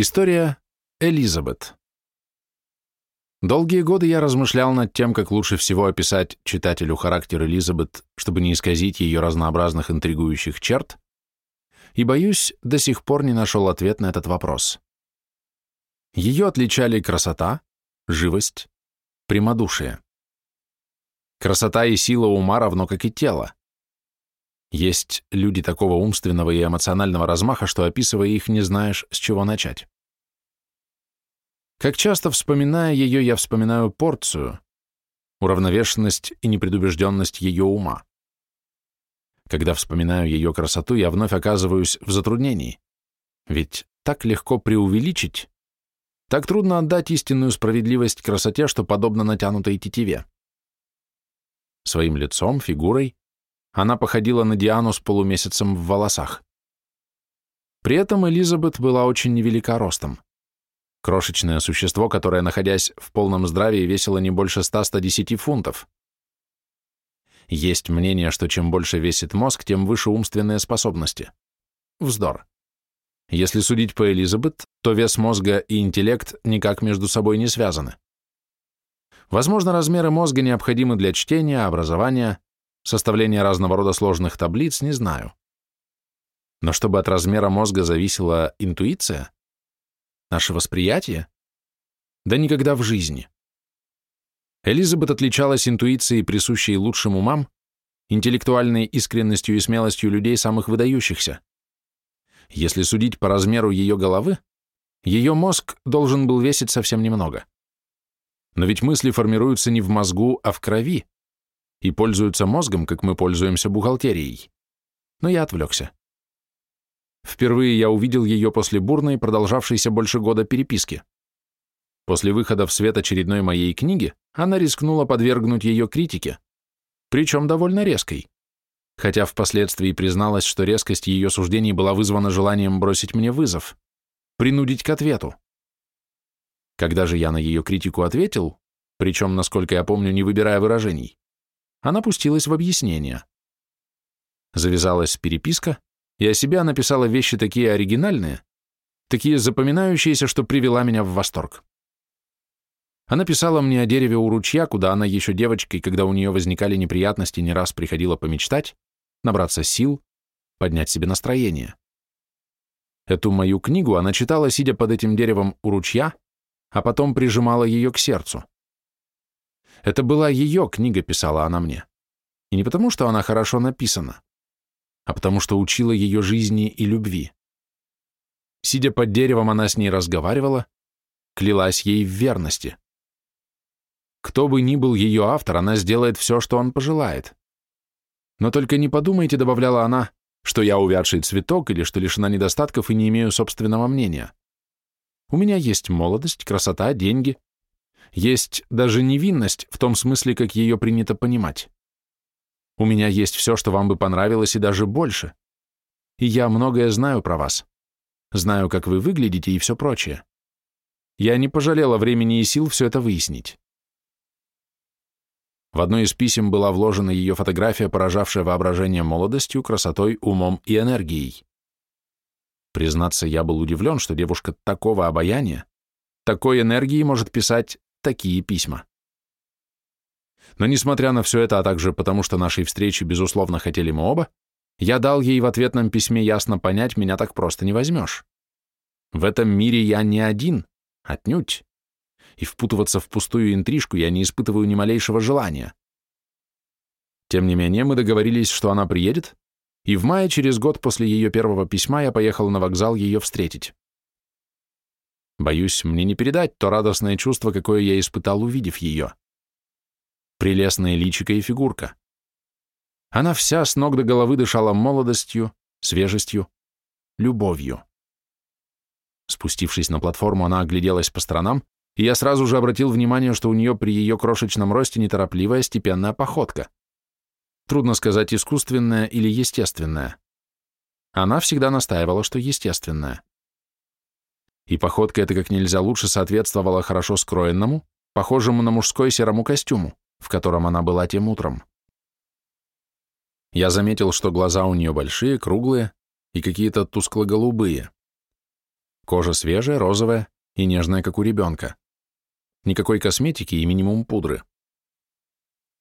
История Элизабет. Долгие годы я размышлял над тем, как лучше всего описать читателю характер Элизабет, чтобы не исказить ее разнообразных интригующих черт, и, боюсь, до сих пор не нашел ответ на этот вопрос. Ее отличали красота, живость, прямодушие. Красота и сила ума равно как и тело. Есть люди такого умственного и эмоционального размаха, что, описывая их, не знаешь, с чего начать. Как часто, вспоминая ее, я вспоминаю порцию, уравновешенность и непредубежденность ее ума. Когда вспоминаю ее красоту, я вновь оказываюсь в затруднении. Ведь так легко преувеличить, так трудно отдать истинную справедливость красоте, что подобно натянутой тетиве. Своим лицом, фигурой, она походила на Диану с полумесяцем в волосах. При этом Элизабет была очень невелика ростом. Крошечное существо, которое, находясь в полном здравии, весило не больше 100-110 фунтов. Есть мнение, что чем больше весит мозг, тем выше умственные способности. Вздор. Если судить по Элизабет, то вес мозга и интеллект никак между собой не связаны. Возможно, размеры мозга необходимы для чтения, образования, составления разного рода сложных таблиц, не знаю. Но чтобы от размера мозга зависела интуиция, наше восприятие, да никогда в жизни. Элизабет отличалась интуицией, присущей лучшим умам, интеллектуальной искренностью и смелостью людей самых выдающихся. Если судить по размеру ее головы, ее мозг должен был весить совсем немного. Но ведь мысли формируются не в мозгу, а в крови, и пользуются мозгом, как мы пользуемся бухгалтерией. Но я отвлекся. Впервые я увидел ее после бурной, продолжавшейся больше года переписки. После выхода в свет очередной моей книги она рискнула подвергнуть ее критике, причем довольно резкой, хотя впоследствии призналась, что резкость ее суждений была вызвана желанием бросить мне вызов, принудить к ответу. Когда же я на ее критику ответил, причем, насколько я помню, не выбирая выражений, она пустилась в объяснение. Завязалась переписка, и о себе написала вещи такие оригинальные, такие запоминающиеся, что привела меня в восторг. Она писала мне о дереве у ручья, куда она еще девочкой, когда у нее возникали неприятности, не раз приходила помечтать, набраться сил, поднять себе настроение. Эту мою книгу она читала, сидя под этим деревом у ручья, а потом прижимала ее к сердцу. Это была ее книга, писала она мне. И не потому, что она хорошо написана, а потому что учила ее жизни и любви. Сидя под деревом, она с ней разговаривала, клялась ей в верности. Кто бы ни был ее автор, она сделает все, что он пожелает. Но только не подумайте, добавляла она, что я увядший цветок или что лишена недостатков и не имею собственного мнения. У меня есть молодость, красота, деньги, есть даже невинность в том смысле, как ее принято понимать. У меня есть все, что вам бы понравилось, и даже больше. И я многое знаю про вас. Знаю, как вы выглядите и все прочее. Я не пожалела времени и сил все это выяснить. В одно из писем была вложена ее фотография, поражавшая воображение молодостью, красотой, умом и энергией. Признаться, я был удивлен, что девушка такого обаяния, такой энергии может писать такие письма. Но несмотря на все это, а также потому, что нашей встречи, безусловно, хотели мы оба, я дал ей в ответном письме ясно понять, меня так просто не возьмешь. В этом мире я не один, отнюдь. И впутываться в пустую интрижку я не испытываю ни малейшего желания. Тем не менее, мы договорились, что она приедет, и в мае, через год после ее первого письма, я поехал на вокзал ее встретить. Боюсь, мне не передать то радостное чувство, какое я испытал, увидев ее. Прелестная личико и фигурка. Она вся с ног до головы дышала молодостью, свежестью, любовью. Спустившись на платформу, она огляделась по сторонам, и я сразу же обратил внимание, что у нее при ее крошечном росте неторопливая степенная походка. Трудно сказать, искусственная или естественная. Она всегда настаивала, что естественная и походка эта как нельзя лучше соответствовала хорошо скроенному, похожему на мужской серому костюму, в котором она была тем утром. Я заметил, что глаза у нее большие, круглые и какие-то тускло-голубые. Кожа свежая, розовая и нежная, как у ребенка. Никакой косметики и минимум пудры.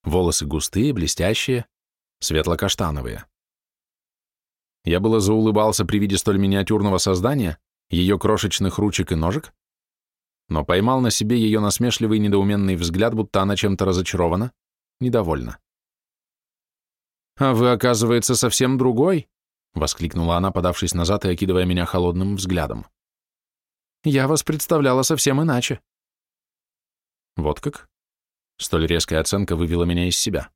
Волосы густые, блестящие, светло-каштановые. Я было заулыбался при виде столь миниатюрного создания, ее крошечных ручек и ножек, но поймал на себе ее насмешливый недоуменный взгляд, будто она чем-то разочарована, недовольна. «А вы, оказывается, совсем другой?» — воскликнула она, подавшись назад и окидывая меня холодным взглядом. «Я вас представляла совсем иначе». Вот как? Столь резкая оценка вывела меня из себя.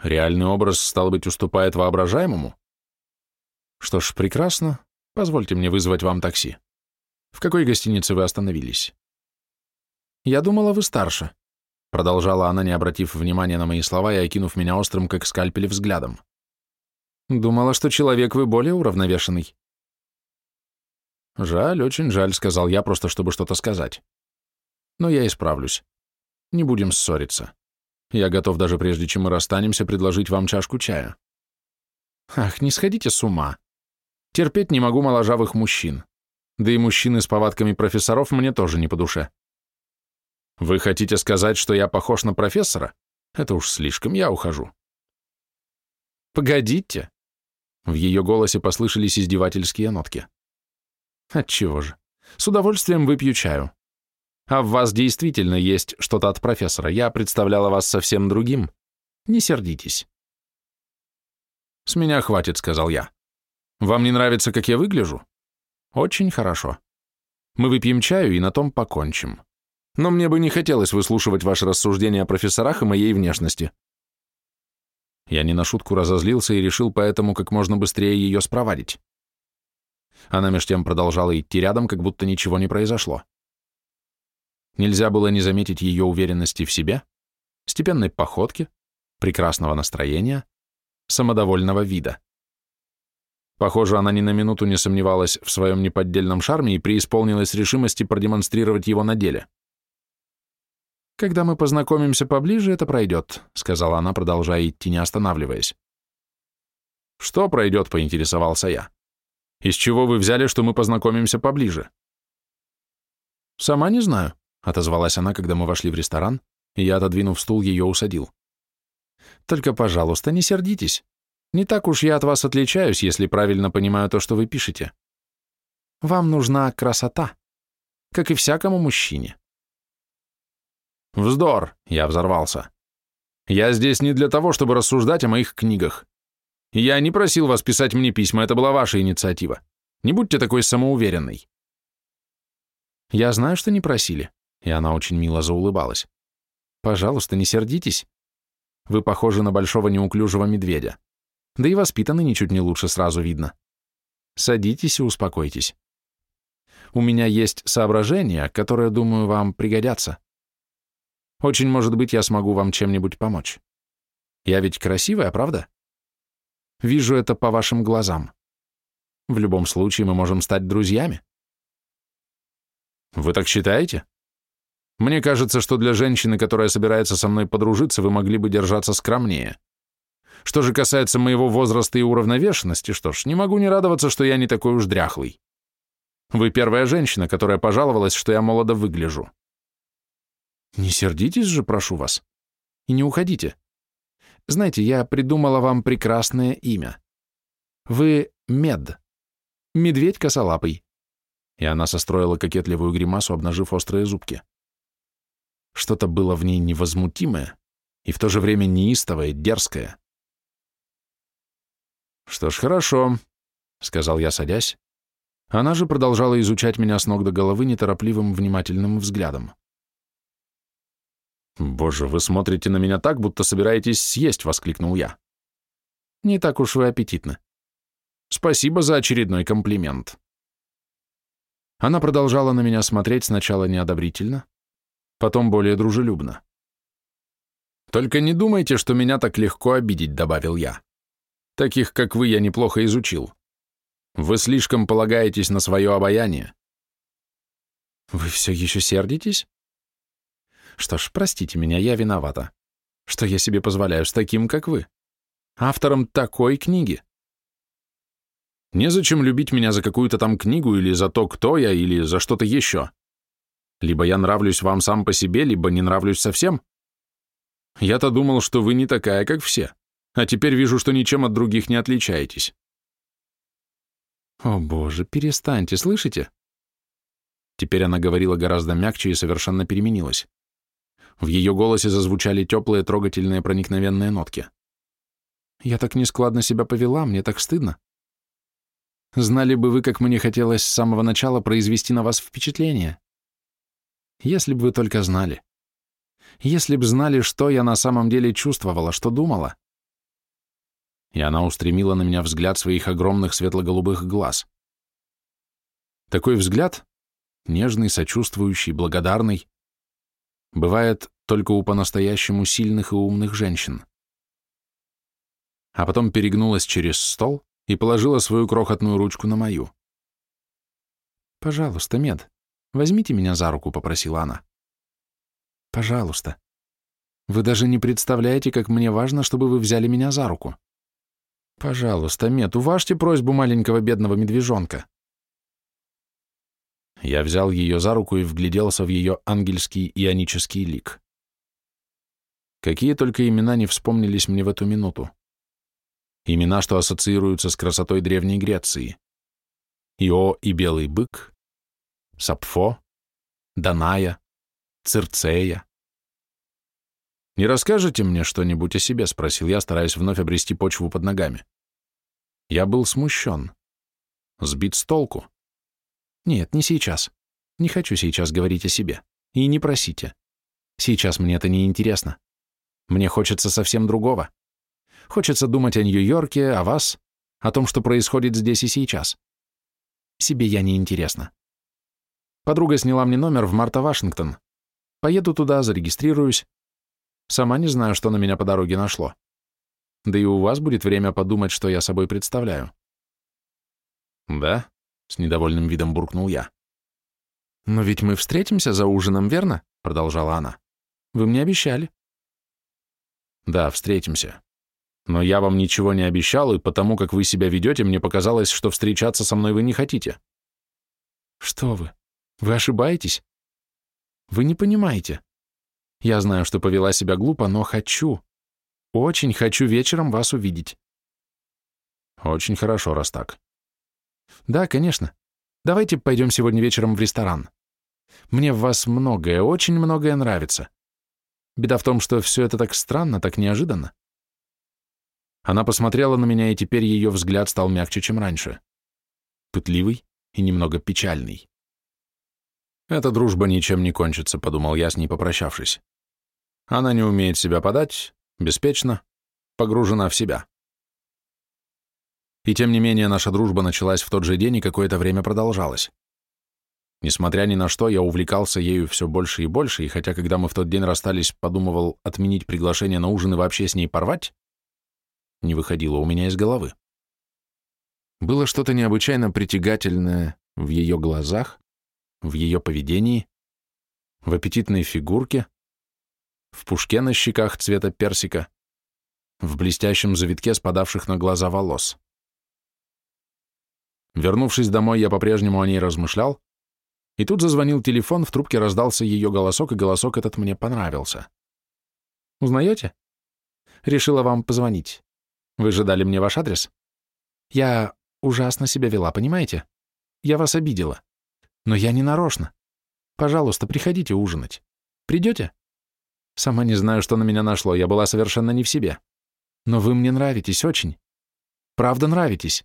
Реальный образ, стал быть, уступает воображаемому? Что ж, прекрасно. Позвольте мне вызвать вам такси. В какой гостинице вы остановились? Я думала, вы старше. Продолжала она, не обратив внимания на мои слова и окинув меня острым, как скальпель, взглядом. Думала, что человек вы более уравновешенный. Жаль, очень жаль, сказал я, просто чтобы что-то сказать. Но я исправлюсь. Не будем ссориться. Я готов даже прежде, чем мы расстанемся, предложить вам чашку чая. Ах, не сходите с ума. Терпеть не могу моложавых мужчин. Да и мужчины с повадками профессоров мне тоже не по душе. Вы хотите сказать, что я похож на профессора? Это уж слишком, я ухожу. Погодите. В ее голосе послышались издевательские нотки. Отчего же? С удовольствием выпью чаю. А в вас действительно есть что-то от профессора. Я представляла вас совсем другим. Не сердитесь. С меня хватит, сказал я. Вам не нравится, как я выгляжу? Очень хорошо. Мы выпьем чаю и на том покончим. Но мне бы не хотелось выслушивать ваши рассуждения о профессорах и моей внешности. Я не на шутку разозлился и решил поэтому как можно быстрее ее спровадить. Она меж тем продолжала идти рядом, как будто ничего не произошло. Нельзя было не заметить ее уверенности в себе, степенной походки, прекрасного настроения, самодовольного вида. Похоже, она ни на минуту не сомневалась в своем неподдельном шарме и преисполнилась решимости продемонстрировать его на деле. «Когда мы познакомимся поближе, это пройдет», — сказала она, продолжая идти, не останавливаясь. «Что пройдет?» — поинтересовался я. «Из чего вы взяли, что мы познакомимся поближе?» «Сама не знаю», — отозвалась она, когда мы вошли в ресторан, и я, отодвинув стул, ее усадил. «Только, пожалуйста, не сердитесь. Не так уж я от вас отличаюсь, если правильно понимаю то, что вы пишете. Вам нужна красота, как и всякому мужчине». Вздор, я взорвался. Я здесь не для того, чтобы рассуждать о моих книгах. Я не просил вас писать мне письма, это была ваша инициатива. Не будьте такой самоуверенной. Я знаю, что не просили, и она очень мило заулыбалась. Пожалуйста, не сердитесь. Вы похожи на большого неуклюжего медведя. Да и воспитаны ничуть не лучше, сразу видно. Садитесь и успокойтесь. У меня есть соображения, которые, думаю, вам пригодятся. Очень может быть, я смогу вам чем-нибудь помочь. Я ведь красивая, правда? Вижу это по вашим глазам. В любом случае мы можем стать друзьями. Вы так считаете? Мне кажется, что для женщины, которая собирается со мной подружиться, вы могли бы держаться скромнее. Что же касается моего возраста и уравновешенности, что ж, не могу не радоваться, что я не такой уж дряхлый. Вы первая женщина, которая пожаловалась, что я молодо выгляжу. Не сердитесь же, прошу вас. И не уходите. Знаете, я придумала вам прекрасное имя. Вы Мед. Медведь косолапый. И она состроила кокетливую гримасу, обнажив острые зубки. Что-то было в ней невозмутимое и в то же время неистовое, дерзкое. «Что ж, хорошо», — сказал я, садясь. Она же продолжала изучать меня с ног до головы неторопливым, внимательным взглядом. «Боже, вы смотрите на меня так, будто собираетесь съесть», — воскликнул я. «Не так уж вы аппетитны. Спасибо за очередной комплимент». Она продолжала на меня смотреть сначала неодобрительно, потом более дружелюбно. «Только не думайте, что меня так легко обидеть», — добавил я. «Таких, как вы, я неплохо изучил. Вы слишком полагаетесь на свое обаяние». «Вы все еще сердитесь?» Что ж, простите меня, я виновата. Что я себе позволяю с таким, как вы? Автором такой книги. Незачем любить меня за какую-то там книгу или за то, кто я, или за что-то еще. Либо я нравлюсь вам сам по себе, либо не нравлюсь совсем. Я-то думал, что вы не такая, как все, а теперь вижу, что ничем от других не отличаетесь. О боже, перестаньте, слышите? Теперь она говорила гораздо мягче и совершенно переменилась. В ее голосе зазвучали теплые, трогательные, проникновенные нотки. Я так нескладно себя повела, мне так стыдно. Знали бы вы, как мне хотелось с самого начала произвести на вас впечатление. Если бы вы только знали. Если бы знали, что я на самом деле чувствовала, что думала. И она устремила на меня взгляд своих огромных светло-голубых глаз. Такой взгляд, нежный, сочувствующий, благодарный, бывает только у по-настоящему сильных и умных женщин. А потом перегнулась через стол и положила свою крохотную ручку на мою. «Пожалуйста, Мед, возьмите меня за руку», — попросила она. «Пожалуйста. Вы даже не представляете, как мне важно, чтобы вы взяли меня за руку. Пожалуйста, Мед, уважьте просьбу маленького бедного медвежонка». Я взял ее за руку и вгляделся в ее ангельский ионический лик. Какие только имена не вспомнились мне в эту минуту. Имена, что ассоциируются с красотой Древней Греции. Ио и Белый Бык, Сапфо, Даная, Цирцея. «Не расскажете мне что-нибудь о себе?» — спросил я, стараясь вновь обрести почву под ногами. Я был смущен, сбит с толку. Нет, не сейчас. Не хочу сейчас говорить о себе. И не просите. Сейчас мне это не интересно. Мне хочется совсем другого. Хочется думать о Нью-Йорке, о вас, о том, что происходит здесь и сейчас. Себе я не интересна. Подруга сняла мне номер в Марта Вашингтон. Поеду туда, зарегистрируюсь. Сама не знаю, что на меня по дороге нашло. Да и у вас будет время подумать, что я собой представляю. Да? С недовольным видом буркнул я. «Но ведь мы встретимся за ужином, верно?» Продолжала она. «Вы мне обещали». «Да, встретимся. Но я вам ничего не обещал, и потому как вы себя ведете, мне показалось, что встречаться со мной вы не хотите». «Что вы? Вы ошибаетесь? Вы не понимаете. Я знаю, что повела себя глупо, но хочу, очень хочу вечером вас увидеть». «Очень хорошо, раз так. Да, конечно. Давайте пойдем сегодня вечером в ресторан. Мне в вас многое, очень многое нравится. Беда в том, что все это так странно, так неожиданно. Она посмотрела на меня, и теперь ее взгляд стал мягче, чем раньше. Пытливый и немного печальный. «Эта дружба ничем не кончится», — подумал я, с ней попрощавшись. «Она не умеет себя подать, беспечно, погружена в себя. И тем не менее наша дружба началась в тот же день и какое-то время продолжалась. Несмотря ни на что, я увлекался ею все больше и больше, и хотя, когда мы в тот день расстались, подумывал отменить приглашение на ужин и вообще с ней порвать, не выходило у меня из головы. Было что-то необычайно притягательное в ее глазах, в ее поведении, в аппетитной фигурке, в пушке на щеках цвета персика, в блестящем завитке спадавших на глаза волос. Вернувшись домой, я по-прежнему о ней размышлял, и тут зазвонил телефон, в трубке раздался ее голосок, и голосок этот мне понравился. «Узнаете?» «Решила вам позвонить. Вы же дали мне ваш адрес?» «Я ужасно себя вела, понимаете? Я вас обидела. Но я не нарочно. Пожалуйста, приходите ужинать. Придете?» Сама не знаю, что на меня нашло, я была совершенно не в себе. Но вы мне нравитесь очень. Правда нравитесь.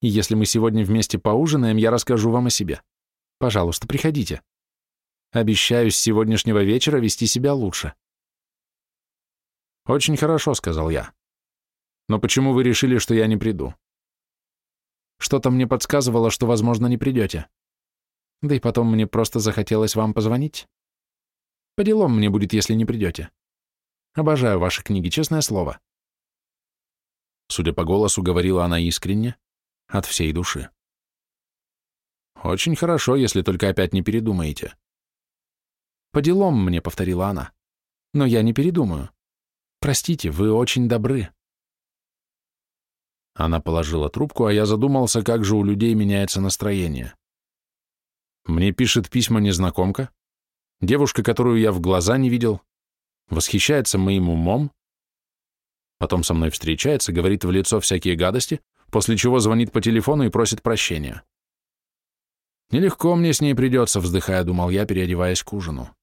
И если мы сегодня вместе поужинаем, я расскажу вам о себе. Пожалуйста, приходите. Обещаю с сегодняшнего вечера вести себя лучше. Очень хорошо, сказал я. Но почему вы решили, что я не приду? Что-то мне подсказывало, что, возможно, не придете. Да и потом мне просто захотелось вам позвонить. По делам мне будет, если не придете. Обожаю ваши книги, честное слово. Судя по голосу, говорила она искренне, от всей души. Очень хорошо, если только опять не передумаете. По делам мне, повторила она. Но я не передумаю. Простите, вы очень добры. Она положила трубку, а я задумался, как же у людей меняется настроение. Мне пишет письма незнакомка, девушка, которую я в глаза не видел, восхищается моим умом, потом со мной встречается, говорит в лицо всякие гадости, после чего звонит по телефону и просит прощения. Нелегко мне с ней придется, вздыхая, думал я, переодеваясь к ужину.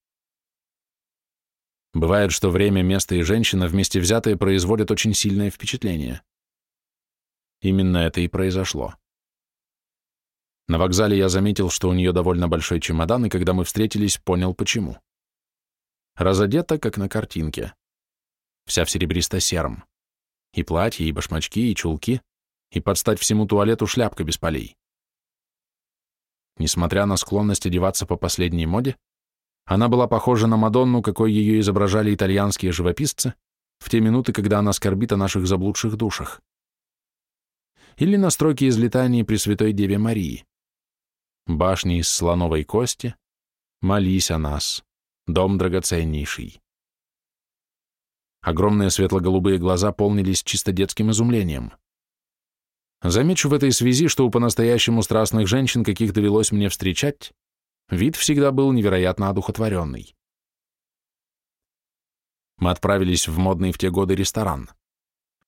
Бывает, что время, место и женщина вместе взятые производят очень сильное впечатление. Именно это и произошло. На вокзале я заметил, что у нее довольно большой чемодан, и когда мы встретились, понял, почему. Разодета, как на картинке. Вся в серебристо-сером. И платье, и башмачки, и чулки, и под стать всему туалету шляпка без полей. Несмотря на склонность одеваться по последней моде, она была похожа на Мадонну, какой ее изображали итальянские живописцы в те минуты, когда она скорбит о наших заблудших душах. Или на строке из летании Пресвятой Деве Марии. Башни из слоновой кости, молись о нас, дом драгоценнейший. Огромные светло-голубые глаза полнились чисто детским изумлением. Замечу в этой связи, что у по-настоящему страстных женщин, каких довелось мне встречать, Вид всегда был невероятно одухотворенный. Мы отправились в модный в те годы ресторан.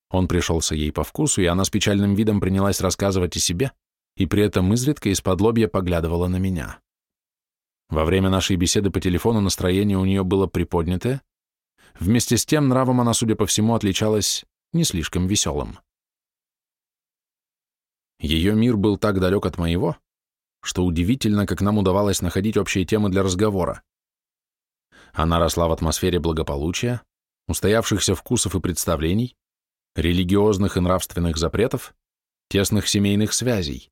Он пришелся ей по вкусу, и она с печальным видом принялась рассказывать о себе, и при этом изредка из-под лобья поглядывала на меня. Во время нашей беседы по телефону настроение у нее было приподнятое, вместе с тем нравом она, судя по всему, отличалась не слишком веселым. Ее мир был так далек от моего, что удивительно, как нам удавалось находить общие темы для разговора. Она росла в атмосфере благополучия, устоявшихся вкусов и представлений, религиозных и нравственных запретов, тесных семейных связей.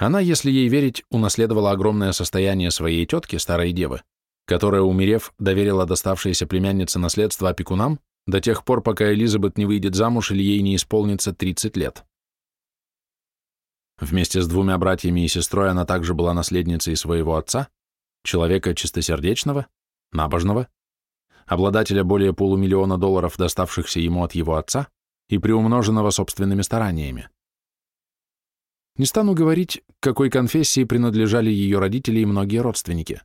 Она, если ей верить, унаследовала огромное состояние своей тетки, старой девы, которая, умерев, доверила доставшееся племяннице наследство опекунам до тех пор, пока Элизабет не выйдет замуж или ей не исполнится 30 лет. Вместе с двумя братьями и сестрой она также была наследницей своего отца, человека чистосердечного, набожного, обладателя более полумиллиона долларов, доставшихся ему от его отца, и приумноженного собственными стараниями. Не стану говорить, к какой конфессии принадлежали ее родители и многие родственники.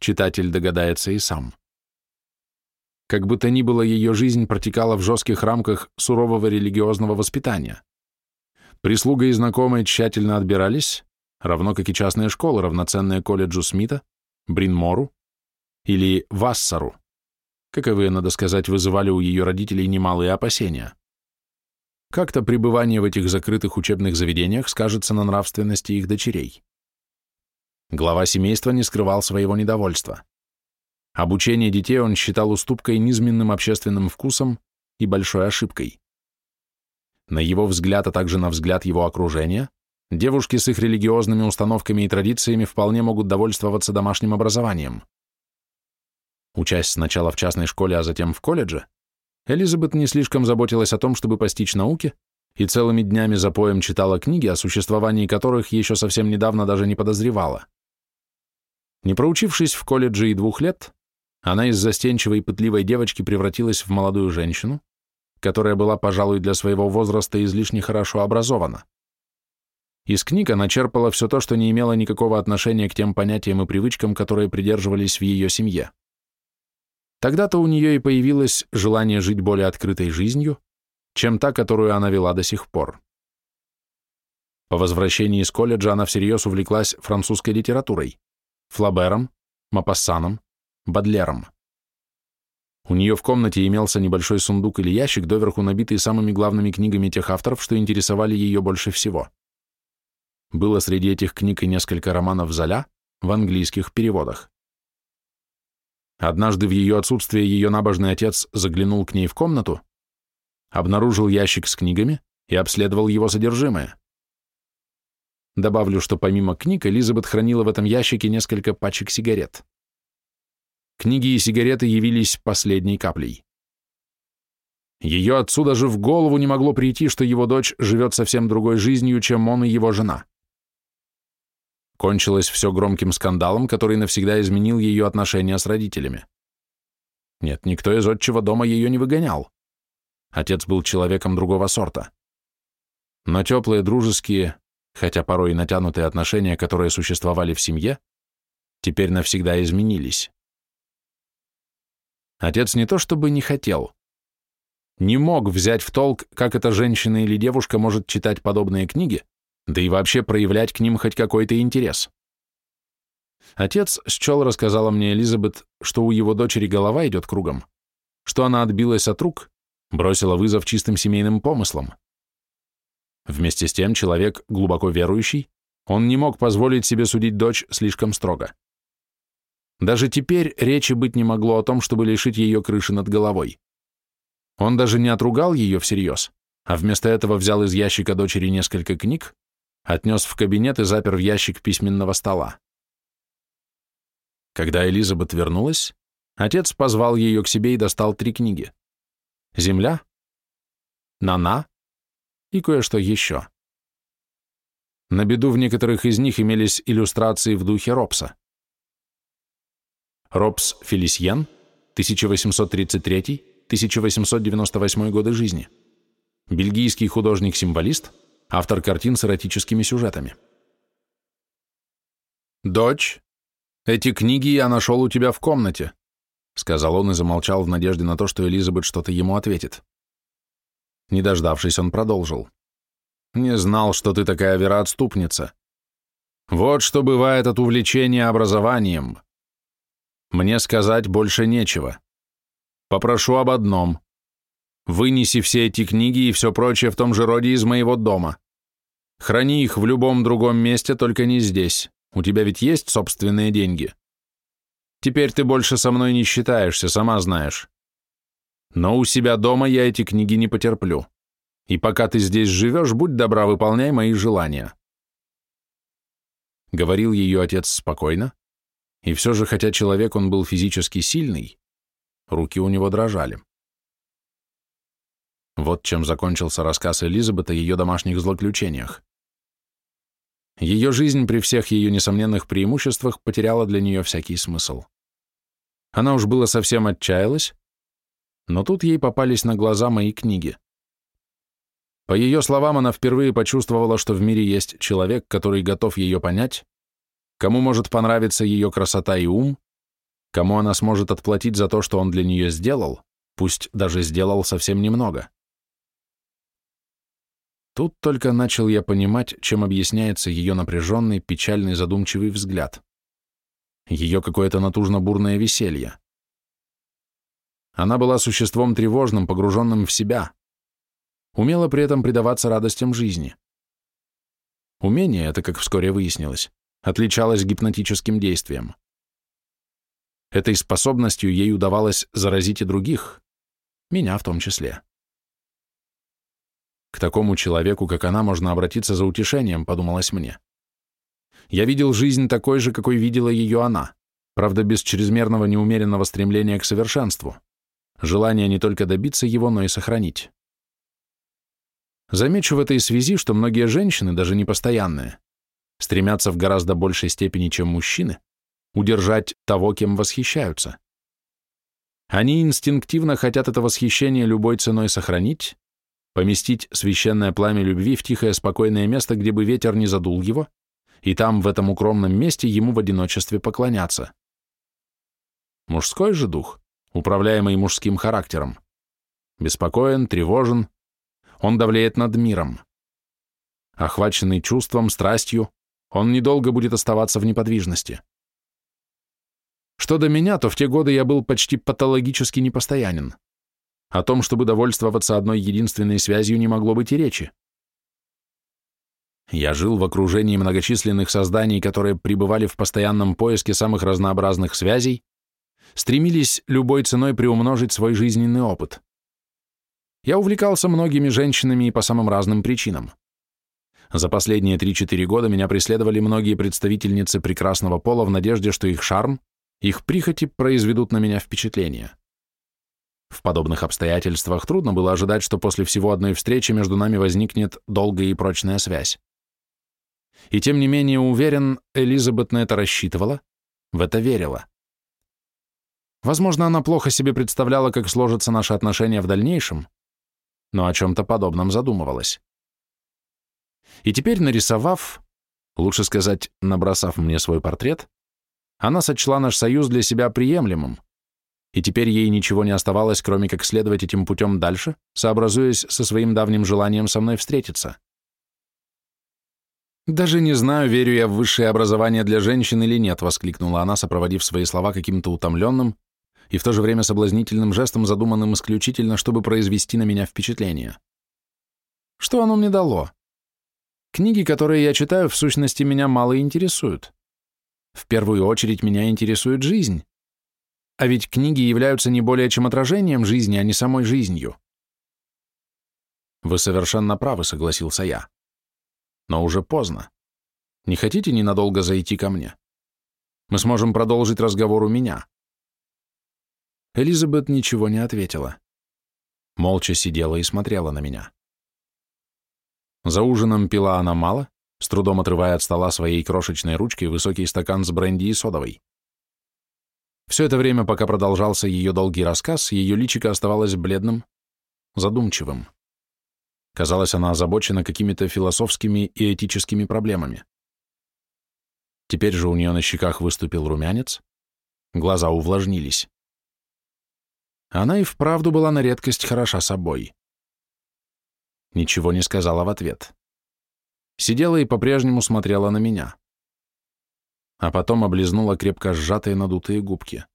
Читатель догадается и сам. Как бы то ни было, ее жизнь протекала в жестких рамках сурового религиозного воспитания. Прислуга и знакомые тщательно отбирались, равно как и частные школы, равноценные колледжу Смита, Бринмору или Вассару. Каковые, надо сказать, вызывали у ее родителей немалые опасения. Как-то пребывание в этих закрытых учебных заведениях скажется на нравственности их дочерей. Глава семейства не скрывал своего недовольства. Обучение детей он считал уступкой низменным общественным вкусом и большой ошибкой. На его взгляд, а также на взгляд его окружения, девушки с их религиозными установками и традициями вполне могут довольствоваться домашним образованием. Учась сначала в частной школе, а затем в колледже, Элизабет не слишком заботилась о том, чтобы постичь науки, и целыми днями за поем читала книги, о существовании которых еще совсем недавно даже не подозревала. Не проучившись в колледже и двух лет, она из застенчивой и пытливой девочки превратилась в молодую женщину, которая была, пожалуй, для своего возраста излишне хорошо образована. Из книг она черпала все то, что не имело никакого отношения к тем понятиям и привычкам, которые придерживались в ее семье. Тогда-то у нее и появилось желание жить более открытой жизнью, чем та, которую она вела до сих пор. По возвращении из колледжа она всерьез увлеклась французской литературой, Флабером, Мапассаном, Бадлером. У нее в комнате имелся небольшой сундук или ящик, доверху набитый самыми главными книгами тех авторов, что интересовали ее больше всего. Было среди этих книг и несколько романов Золя в английских переводах. Однажды в ее отсутствие ее набожный отец заглянул к ней в комнату, обнаружил ящик с книгами и обследовал его содержимое. Добавлю, что помимо книг Элизабет хранила в этом ящике несколько пачек сигарет. Книги и сигареты явились последней каплей. Ее отцу даже в голову не могло прийти, что его дочь живет совсем другой жизнью, чем он и его жена. Кончилось все громким скандалом, который навсегда изменил ее отношения с родителями. Нет, никто из отчего дома ее не выгонял. Отец был человеком другого сорта. но теплые дружеские, хотя порой и натянутые отношения, которые существовали в семье, теперь навсегда изменились. Отец не то чтобы не хотел, не мог взять в толк, как эта женщина или девушка может читать подобные книги, да и вообще проявлять к ним хоть какой-то интерес. Отец счел, рассказала мне Элизабет, что у его дочери голова идет кругом, что она отбилась от рук, бросила вызов чистым семейным помыслам. Вместе с тем человек, глубоко верующий, он не мог позволить себе судить дочь слишком строго. Даже теперь речи быть не могло о том, чтобы лишить ее крыши над головой. Он даже не отругал ее всерьез, а вместо этого взял из ящика дочери несколько книг, отнес в кабинет и запер в ящик письменного стола. Когда Элизабет вернулась, отец позвал ее к себе и достал три книги. «Земля», «Нана» и кое-что еще. На беду в некоторых из них имелись иллюстрации в духе Робса. Робс Фелисьен, 1833-1898 годы жизни. Бельгийский художник-символист, автор картин с эротическими сюжетами. «Дочь, эти книги я нашел у тебя в комнате», сказал он и замолчал в надежде на то, что Элизабет что-то ему ответит. Не дождавшись, он продолжил. «Не знал, что ты такая вероотступница. Вот что бывает от увлечения образованием. Мне сказать больше нечего. Попрошу об одном. Вынеси все эти книги и все прочее в том же роде из моего дома. Храни их в любом другом месте, только не здесь. У тебя ведь есть собственные деньги. Теперь ты больше со мной не считаешься, сама знаешь. Но у себя дома я эти книги не потерплю. И пока ты здесь живешь, будь добра, выполняй мои желания. Говорил ее отец спокойно, и все же, хотя человек он был физически сильный, руки у него дрожали. Вот чем закончился рассказ Элизабет о ее домашних злоключениях. Ее жизнь при всех ее несомненных преимуществах потеряла для нее всякий смысл. Она уж было совсем отчаялась, но тут ей попались на глаза мои книги. По ее словам, она впервые почувствовала, что в мире есть человек, который готов ее понять, кому может понравиться ее красота и ум, кому она сможет отплатить за то, что он для нее сделал, пусть даже сделал совсем немного. Тут только начал я понимать, чем объясняется ее напряженный, печальный, задумчивый взгляд. Ее какое-то натужно-бурное веселье. Она была существом тревожным, погруженным в себя. Умела при этом предаваться радостям жизни. Умение это, как вскоре выяснилось, отличалось гипнотическим действием. Этой способностью ей удавалось заразить и других, меня в том числе. К такому человеку, как она, можно обратиться за утешением, подумалось мне. Я видел жизнь такой же, какой видела ее она, правда, без чрезмерного неумеренного стремления к совершенству желание не только добиться его, но и сохранить. Замечу в этой связи, что многие женщины, даже непостоянные, стремятся в гораздо большей степени, чем мужчины, удержать того, кем восхищаются. Они инстинктивно хотят это восхищение любой ценой сохранить, поместить священное пламя любви в тихое спокойное место, где бы ветер не задул его, и там, в этом укромном месте, ему в одиночестве поклоняться. Мужской же дух управляемый мужским характером. Беспокоен, тревожен, он давлеет над миром. Охваченный чувством, страстью, он недолго будет оставаться в неподвижности. Что до меня, то в те годы я был почти патологически непостоянен. О том, чтобы довольствоваться одной единственной связью, не могло быть и речи. Я жил в окружении многочисленных созданий, которые пребывали в постоянном поиске самых разнообразных связей, стремились любой ценой приумножить свой жизненный опыт. Я увлекался многими женщинами и по самым разным причинам. За последние 3-4 года меня преследовали многие представительницы прекрасного пола в надежде, что их шарм, их прихоти произведут на меня впечатление. В подобных обстоятельствах трудно было ожидать, что после всего одной встречи между нами возникнет долгая и прочная связь. И тем не менее уверен, Элизабет на это рассчитывала, в это верила. Возможно, она плохо себе представляла, как сложатся наши отношения в дальнейшем, но о чем-то подобном задумывалась. И теперь, нарисовав, лучше сказать, набросав мне свой портрет, она сочла наш союз для себя приемлемым, и теперь ей ничего не оставалось, кроме как следовать этим путем дальше, сообразуясь со своим давним желанием со мной встретиться. «Даже не знаю, верю я в высшее образование для женщин или нет», воскликнула она, сопроводив свои слова каким-то утомленным и в то же время соблазнительным жестом, задуманным исключительно, чтобы произвести на меня впечатление. Что оно мне дало? Книги, которые я читаю, в сущности, меня мало интересуют. В первую очередь меня интересует жизнь. А ведь книги являются не более чем отражением жизни, а не самой жизнью. Вы совершенно правы, согласился я. Но уже поздно. Не хотите ненадолго зайти ко мне? Мы сможем продолжить разговор у меня. Элизабет ничего не ответила. Молча сидела и смотрела на меня. За ужином пила она мало, с трудом отрывая от стола своей крошечной ручкой высокий стакан с бренди и содовой. Все это время, пока продолжался ее долгий рассказ, ее личико оставалось бледным, задумчивым. Казалось, она озабочена какими-то философскими и этическими проблемами. Теперь же у нее на щеках выступил румянец, глаза увлажнились. Она и вправду была на редкость хороша собой. Ничего не сказала в ответ. Сидела и по-прежнему смотрела на меня а потом облизнула крепко сжатые надутые губки.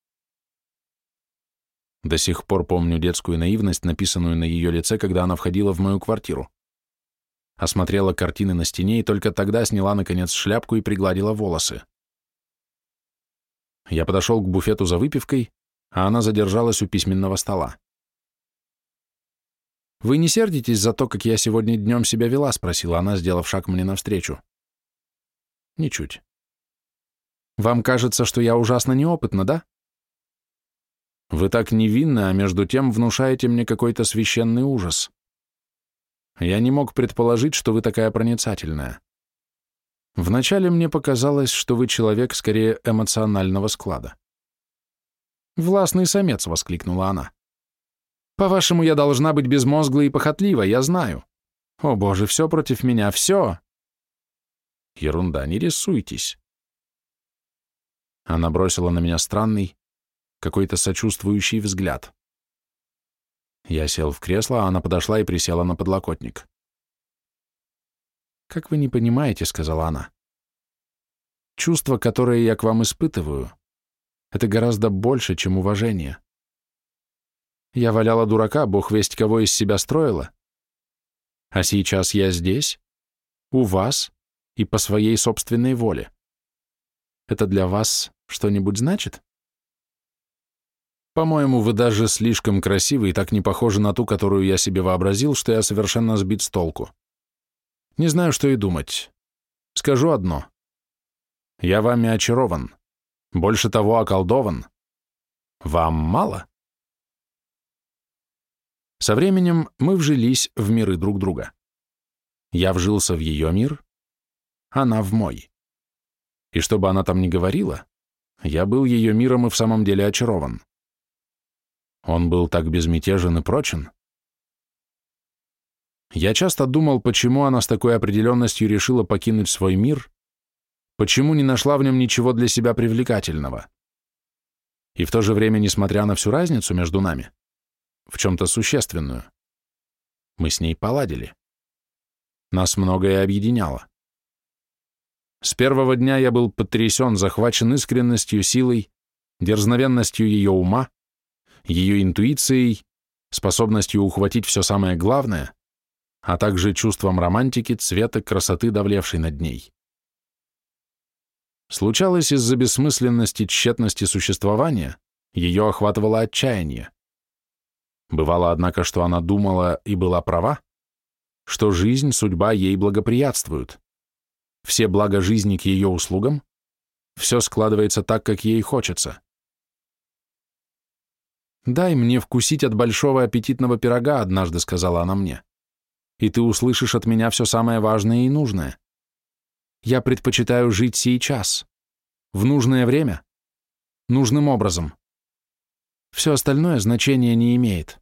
До сих пор помню детскую наивность, написанную на ее лице, когда она входила в мою квартиру. Осмотрела картины на стене и только тогда сняла, наконец, шляпку и пригладила волосы. Я подошел к буфету за выпивкой, а она задержалась у письменного стола. «Вы не сердитесь за то, как я сегодня днем себя вела?» — спросила она, сделав шаг мне навстречу. «Ничуть. Вам кажется, что я ужасно неопытна, да? Вы так невинны, а между тем внушаете мне какой-то священный ужас. Я не мог предположить, что вы такая проницательная. Вначале мне показалось, что вы человек скорее эмоционального склада. «Властный самец!» — воскликнула она. «По-вашему, я должна быть безмозглой и похотлива, я знаю. О, Боже, все против меня, все!» «Ерунда, не рисуйтесь. Она бросила на меня странный, какой-то сочувствующий взгляд. Я сел в кресло, а она подошла и присела на подлокотник. «Как вы не понимаете», — сказала она, — «чувство, которое я к вам испытываю, это гораздо больше, чем уважение. Я валяла дурака, бог весть кого из себя строила. А сейчас я здесь, у вас и по своей собственной воле. Это для вас что-нибудь значит? По-моему, вы даже слишком красивы и так не похожи на ту, которую я себе вообразил, что я совершенно сбит с толку. Не знаю, что и думать. Скажу одно. Я вами очарован. Больше того, околдован. Вам мало? Со временем мы вжились в миры друг друга. Я вжился в ее мир, она в мой. И что бы она там ни говорила, я был ее миром и в самом деле очарован. Он был так безмятежен и прочен. Я часто думал, почему она с такой определенностью решила покинуть свой мир, почему не нашла в нем ничего для себя привлекательного. И в то же время, несмотря на всю разницу между нами, в чем-то существенную, мы с ней поладили. Нас многое объединяло. С первого дня я был потрясен, захвачен искренностью, силой, дерзновенностью ее ума, ее интуицией, способностью ухватить все самое главное, а также чувством романтики, цвета, красоты, давлевшей над ней. Случалось из-за бессмысленности, тщетности существования, ее охватывало отчаяние. Бывало, однако, что она думала и была права, что жизнь, судьба ей благоприятствуют все блага жизни к ее услугам, все складывается так, как ей хочется. «Дай мне вкусить от большого аппетитного пирога», — однажды сказала она мне, «и ты услышишь от меня все самое важное и нужное. Я предпочитаю жить сейчас, в нужное время, нужным образом. Все остальное значения не имеет».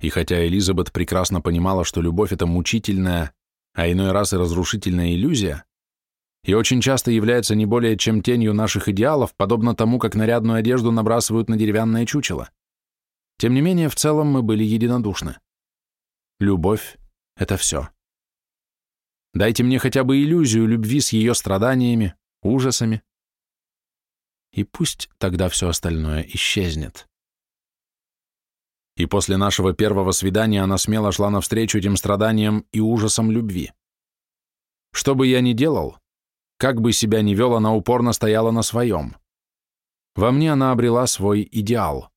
И хотя Элизабет прекрасно понимала, что любовь — это мучительная, а иной раз и разрушительная иллюзия, и очень часто является не более чем тенью наших идеалов, подобно тому, как нарядную одежду набрасывают на деревянное чучело. Тем не менее, в целом мы были единодушны. Любовь — это все. Дайте мне хотя бы иллюзию любви с ее страданиями, ужасами. И пусть тогда все остальное исчезнет. И после нашего первого свидания она смело шла навстречу этим страданиям и ужасам любви. Что бы я ни делал, как бы себя ни вел, она упорно стояла на своем. Во мне она обрела свой идеал.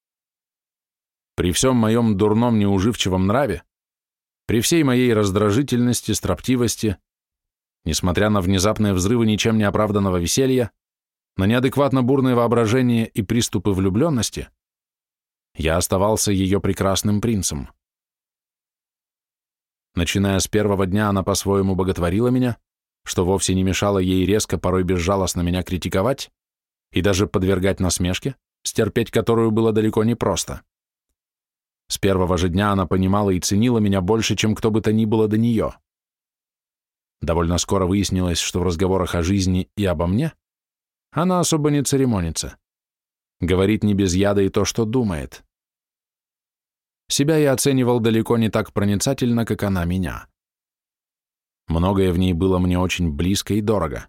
При всем моем дурном неуживчивом нраве, при всей моей раздражительности, строптивости, несмотря на внезапные взрывы ничем не оправданного веселья, на неадекватно бурное воображение и приступы влюбленности, я оставался ее прекрасным принцем. Начиная с первого дня она по-своему боготворила меня, что вовсе не мешало ей резко, порой безжалостно меня критиковать и даже подвергать насмешке, стерпеть которую было далеко не просто. С первого же дня она понимала и ценила меня больше, чем кто бы то ни было до нее. Довольно скоро выяснилось, что в разговорах о жизни и обо мне она особо не церемонится. Говорит не без яда и то, что думает. Себя я оценивал далеко не так проницательно, как она меня. Многое в ней было мне очень близко и дорого.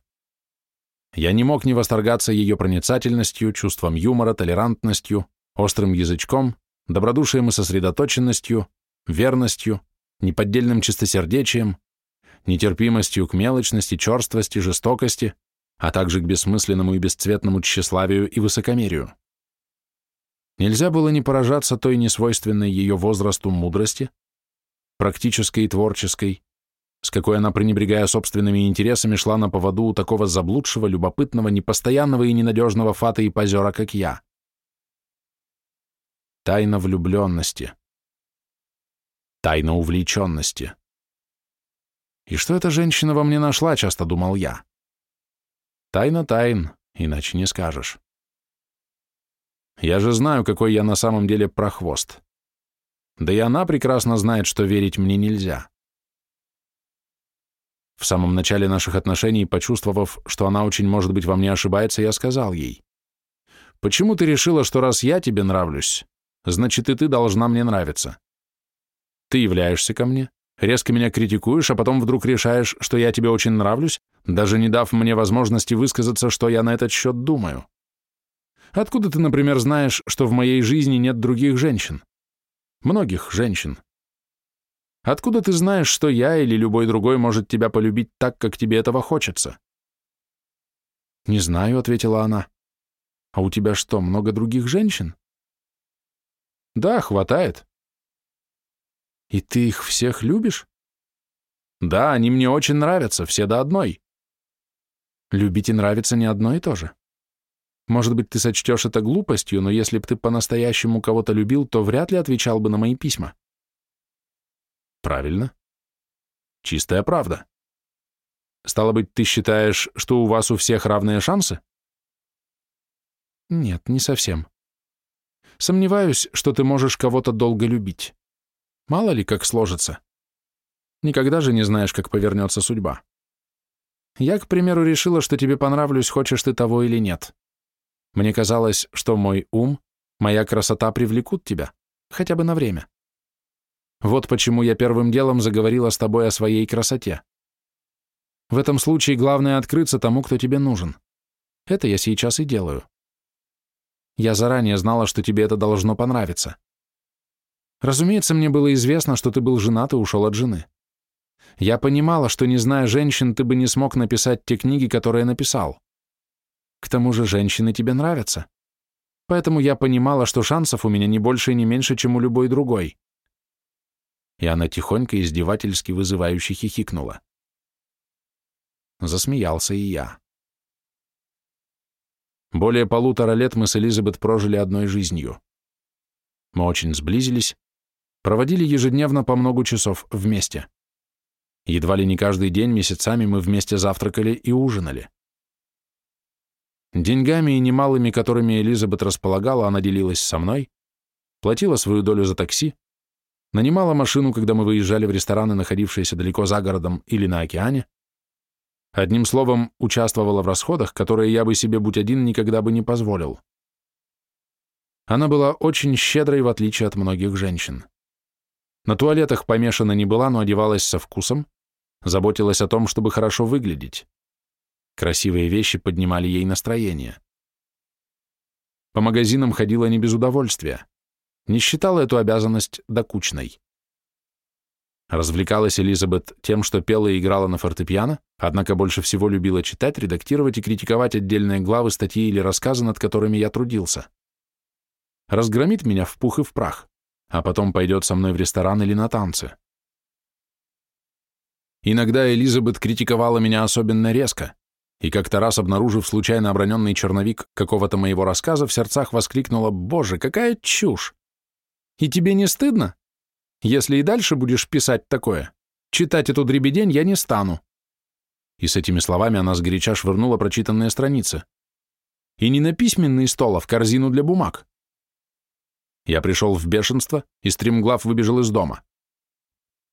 Я не мог не восторгаться ее проницательностью, чувством юмора, толерантностью, острым язычком, добродушием и сосредоточенностью, верностью, неподдельным чистосердечием, нетерпимостью к мелочности, черствости, жестокости, а также к бессмысленному и бесцветному тщеславию и высокомерию. Нельзя было не поражаться той несвойственной ее возрасту мудрости, практической и творческой, с какой она, пренебрегая собственными интересами, шла на поводу у такого заблудшего, любопытного, непостоянного и ненадежного фата и позера, как я. Тайна влюбленности. Тайна увлеченности. И что эта женщина во мне нашла, часто думал я. Тайна тайн, иначе не скажешь. Я же знаю, какой я на самом деле прохвост. Да и она прекрасно знает, что верить мне нельзя. В самом начале наших отношений, почувствовав, что она очень, может быть, во мне ошибается, я сказал ей, «Почему ты решила, что раз я тебе нравлюсь, значит, и ты должна мне нравиться? Ты являешься ко мне, резко меня критикуешь, а потом вдруг решаешь, что я тебе очень нравлюсь, даже не дав мне возможности высказаться, что я на этот счет думаю. Откуда ты, например, знаешь, что в моей жизни нет других женщин? Многих женщин. Откуда ты знаешь, что я или любой другой может тебя полюбить так, как тебе этого хочется? Не знаю, ответила она. А у тебя что, много других женщин? Да, хватает. И ты их всех любишь? Да, они мне очень нравятся, все до одной. Любить и нравиться не одно и то же. Может быть, ты сочтешь это глупостью, но если бы ты по-настоящему кого-то любил, то вряд ли отвечал бы на мои письма. Правильно. Чистая правда. Стало быть, ты считаешь, что у вас у всех равные шансы? Нет, не совсем. Сомневаюсь, что ты можешь кого-то долго любить. Мало ли, как сложится. Никогда же не знаешь, как повернется судьба. Я, к примеру, решила, что тебе понравлюсь, хочешь ты того или нет. Мне казалось, что мой ум, моя красота привлекут тебя, хотя бы на время. Вот почему я первым делом заговорила с тобой о своей красоте. В этом случае главное открыться тому, кто тебе нужен. Это я сейчас и делаю. Я заранее знала, что тебе это должно понравиться. Разумеется, мне было известно, что ты был женат и ушел от жены. Я понимала, что, не зная женщин, ты бы не смог написать те книги, которые написал. К тому же женщины тебе нравятся. Поэтому я понимала, что шансов у меня не больше и не меньше, чем у любой другой и она тихонько издевательски вызывающе хихикнула. Засмеялся и я. Более полутора лет мы с Элизабет прожили одной жизнью. Мы очень сблизились, проводили ежедневно по много часов вместе. Едва ли не каждый день месяцами мы вместе завтракали и ужинали. Деньгами и немалыми, которыми Элизабет располагала, она делилась со мной, платила свою долю за такси, нанимала машину, когда мы выезжали в рестораны, находившиеся далеко за городом или на океане. Одним словом, участвовала в расходах, которые я бы себе, будь один, никогда бы не позволил. Она была очень щедрой, в отличие от многих женщин. На туалетах помешана не была, но одевалась со вкусом, заботилась о том, чтобы хорошо выглядеть. Красивые вещи поднимали ей настроение. По магазинам ходила не без удовольствия, не считала эту обязанность докучной. Развлекалась Элизабет тем, что пела и играла на фортепиано, однако больше всего любила читать, редактировать и критиковать отдельные главы, статьи или рассказы, над которыми я трудился. Разгромит меня в пух и в прах, а потом пойдет со мной в ресторан или на танцы. Иногда Элизабет критиковала меня особенно резко, и как-то раз, обнаружив случайно оброненный черновик какого-то моего рассказа, в сердцах воскликнула «Боже, какая чушь! И тебе не стыдно? Если и дальше будешь писать такое, читать эту дребедень я не стану». И с этими словами она сгоряча швырнула прочитанные страницы. И не на письменный стол, а в корзину для бумаг. Я пришел в бешенство и стремглав выбежал из дома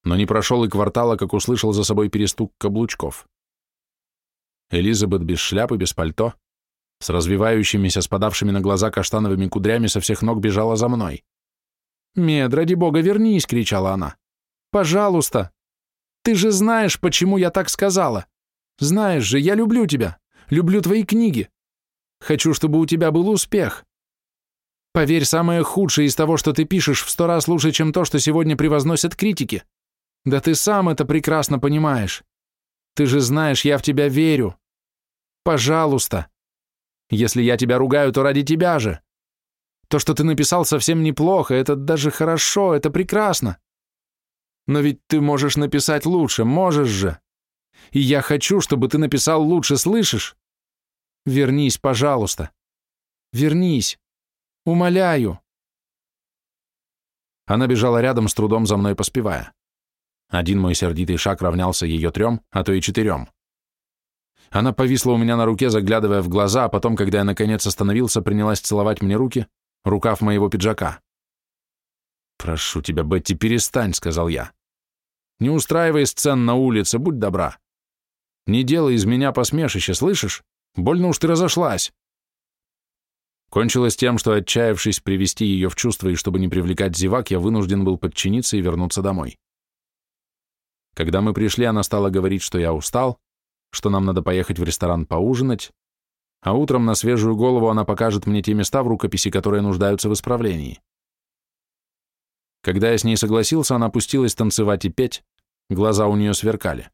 но не прошел и квартала, как услышал за собой перестук каблучков. Элизабет без шляпы, без пальто, с развивающимися, спадавшими на глаза каштановыми кудрями со всех ног бежала за мной. «Мед, ради бога, вернись!» — кричала она. «Пожалуйста! Ты же знаешь, почему я так сказала! Знаешь же, я люблю тебя, люблю твои книги. Хочу, чтобы у тебя был успех. Поверь, самое худшее из того, что ты пишешь, в сто раз лучше, чем то, что сегодня превозносят критики. Да ты сам это прекрасно понимаешь. Ты же знаешь, я в тебя верю. Пожалуйста. Если я тебя ругаю, то ради тебя же. То, что ты написал, совсем неплохо, это даже хорошо, это прекрасно. Но ведь ты можешь написать лучше, можешь же. И я хочу, чтобы ты написал лучше, слышишь? Вернись, пожалуйста. Вернись. Умоляю. Она бежала рядом, с трудом за мной поспевая. Один мой сердитый шаг равнялся ее трем, а то и четырем. Она повисла у меня на руке, заглядывая в глаза, а потом, когда я наконец остановился, принялась целовать мне руки, рукав моего пиджака. «Прошу тебя, Бетти, перестань», — сказал я. «Не устраивай сцен на улице, будь добра. Не делай из меня посмешище, слышишь? Больно уж ты разошлась». Кончилось тем, что, отчаявшись привести ее в чувство и чтобы не привлекать зевак, я вынужден был подчиниться и вернуться домой. Когда мы пришли, она стала говорить, что я устал, что нам надо поехать в ресторан поужинать, а утром на свежую голову она покажет мне те места в рукописи, которые нуждаются в исправлении. Когда я с ней согласился, она пустилась танцевать и петь, глаза у нее сверкали.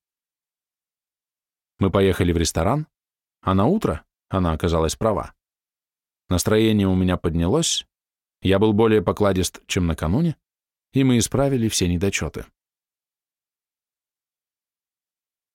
Мы поехали в ресторан, а на утро она оказалась права. Настроение у меня поднялось, я был более покладист, чем накануне, и мы исправили все недочеты.